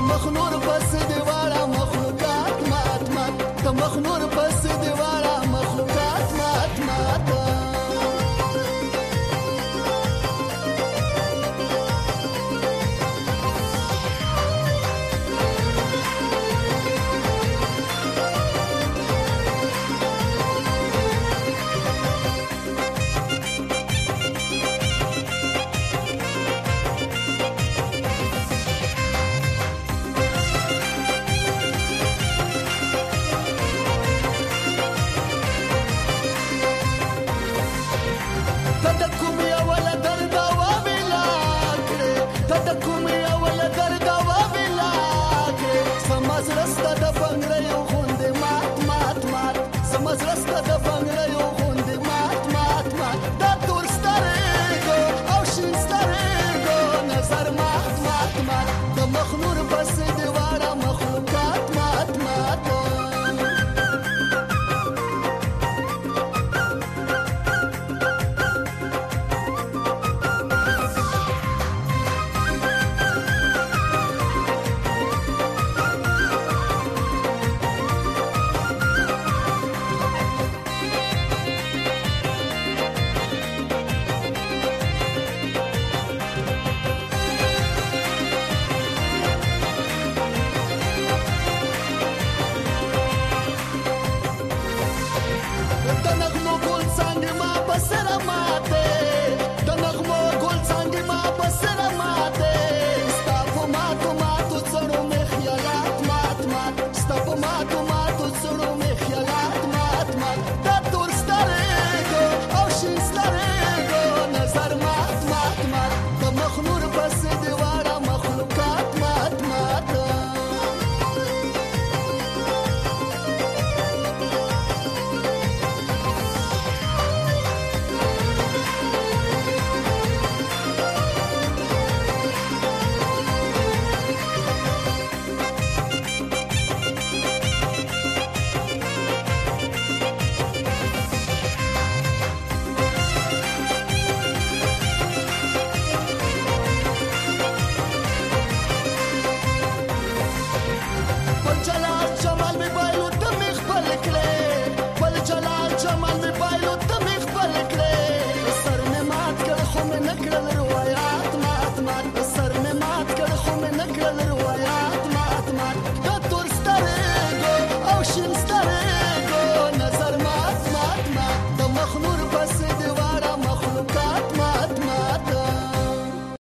مخ نور پس دیوال Rasta da потом